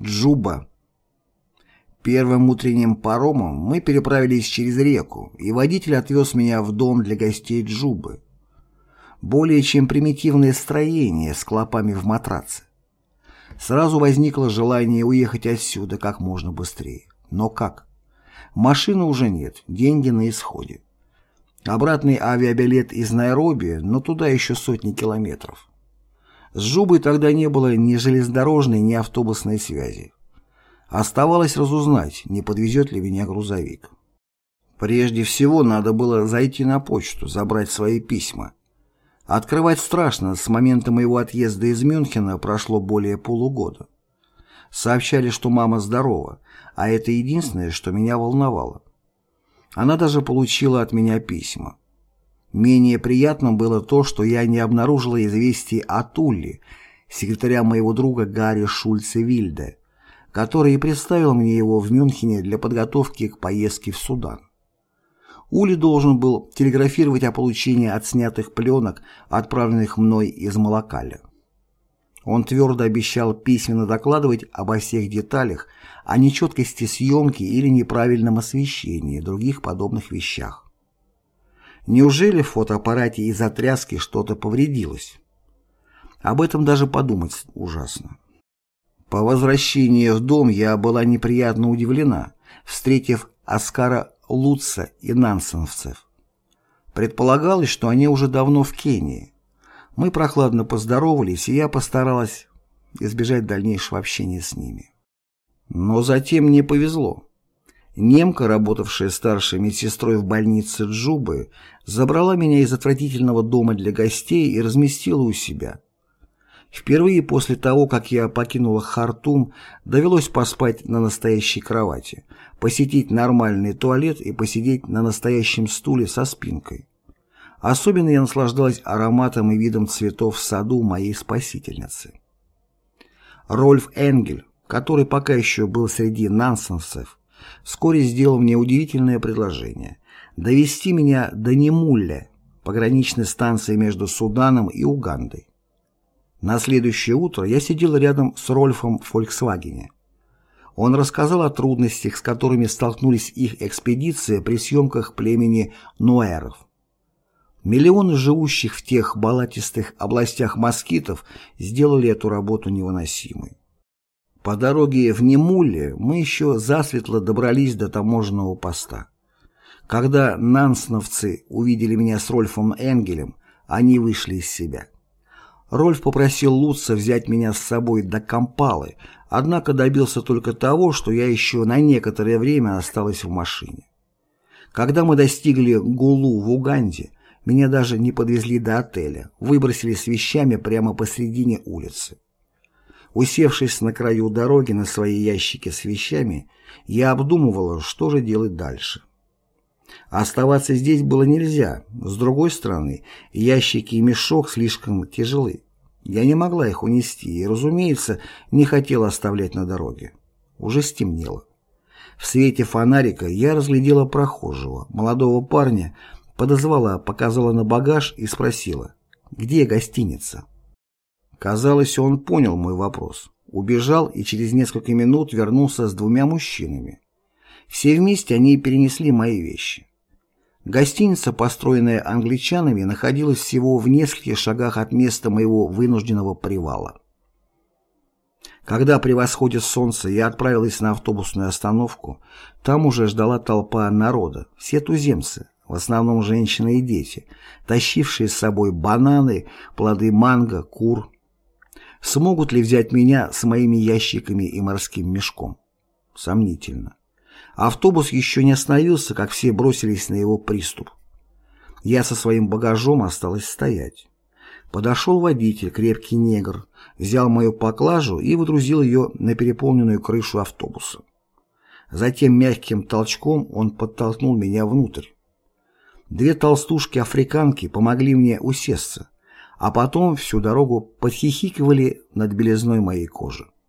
Джуба. Первым утренним паромом мы переправились через реку, и водитель отвез меня в дом для гостей Джубы. Более чем примитивное строение с клопами в матраце. Сразу возникло желание уехать отсюда как можно быстрее. Но как? Машины уже нет, деньги на исходе. Обратный авиабилет из Найроби, но туда еще сотни километров. С Жубой тогда не было ни железнодорожной, ни автобусной связи. Оставалось разузнать, не подвезет ли меня грузовик. Прежде всего надо было зайти на почту, забрать свои письма. Открывать страшно, с момента моего отъезда из Мюнхена прошло более полугода. Сообщали, что мама здорова, а это единственное, что меня волновало. Она даже получила от меня письма. Менее приятным было то, что я не обнаружила известий о Тулле, секретаря моего друга Гарри Шульце Вильде, который и представил мне его в Мюнхене для подготовки к поездке в Судан. Ули должен был телеграфировать о получении отснятых пленок, отправленных мной из Малакаля. Он твердо обещал письменно докладывать обо всех деталях, о нечеткости съемки или неправильном освещении и других подобных вещах. Неужели в фотоаппарате из-за тряски что-то повредилось? Об этом даже подумать ужасно. По возвращении в дом я была неприятно удивлена, встретив Оскара Лутца и нансеновцев. Предполагалось, что они уже давно в Кении. Мы прохладно поздоровались, и я постаралась избежать дальнейшего общения с ними. Но затем мне повезло. Немка, работавшая старшей медсестрой в больнице Джубы, забрала меня из отвратительного дома для гостей и разместила у себя. Впервые после того, как я покинула Хартум, довелось поспать на настоящей кровати, посетить нормальный туалет и посидеть на настоящем стуле со спинкой. Особенно я наслаждалась ароматом и видом цветов в саду моей спасительницы. Рольф Энгель, который пока еще был среди нансенсов, вскоре сделал мне удивительное предложение – довести меня до Немулля, пограничной станции между Суданом и Угандой. На следующее утро я сидел рядом с Рольфом в «Фольксвагене». Он рассказал о трудностях, с которыми столкнулись их экспедиции при съемках племени Нуэров. Миллионы живущих в тех болотистых областях москитов сделали эту работу невыносимой. По дороге в Немуле мы еще засветло добрались до таможенного поста. Когда нансновцы увидели меня с Рольфом Энгелем, они вышли из себя. Рольф попросил Лутца взять меня с собой до Кампалы, однако добился только того, что я еще на некоторое время осталась в машине. Когда мы достигли Гулу в Уганде, меня даже не подвезли до отеля, выбросили с вещами прямо посредине улицы. Усевшись на краю дороги на свои ящики с вещами, я обдумывала, что же делать дальше. Оставаться здесь было нельзя. С другой стороны, ящики и мешок слишком тяжелы. Я не могла их унести и, разумеется, не хотела оставлять на дороге. Уже стемнело. В свете фонарика я разглядела прохожего, молодого парня, подозвала, показала на багаж и спросила, где гостиница. Казалось, он понял мой вопрос. Убежал и через несколько минут вернулся с двумя мужчинами. Все вместе они перенесли мои вещи. Гостиница, построенная англичанами, находилась всего в нескольких шагах от места моего вынужденного привала. Когда при восходе солнца я отправилась на автобусную остановку, там уже ждала толпа народа, все туземцы, в основном женщины и дети, тащившие с собой бананы, плоды манго, кур, Смогут ли взять меня с моими ящиками и морским мешком? Сомнительно. Автобус еще не остановился, как все бросились на его приступ. Я со своим багажом осталась стоять. Подошел водитель, крепкий негр, взял мою поклажу и выдрузил ее на переполненную крышу автобуса. Затем мягким толчком он подтолкнул меня внутрь. Две толстушки-африканки помогли мне усесться, а потом всю дорогу подхихикивали над белизной моей кожи.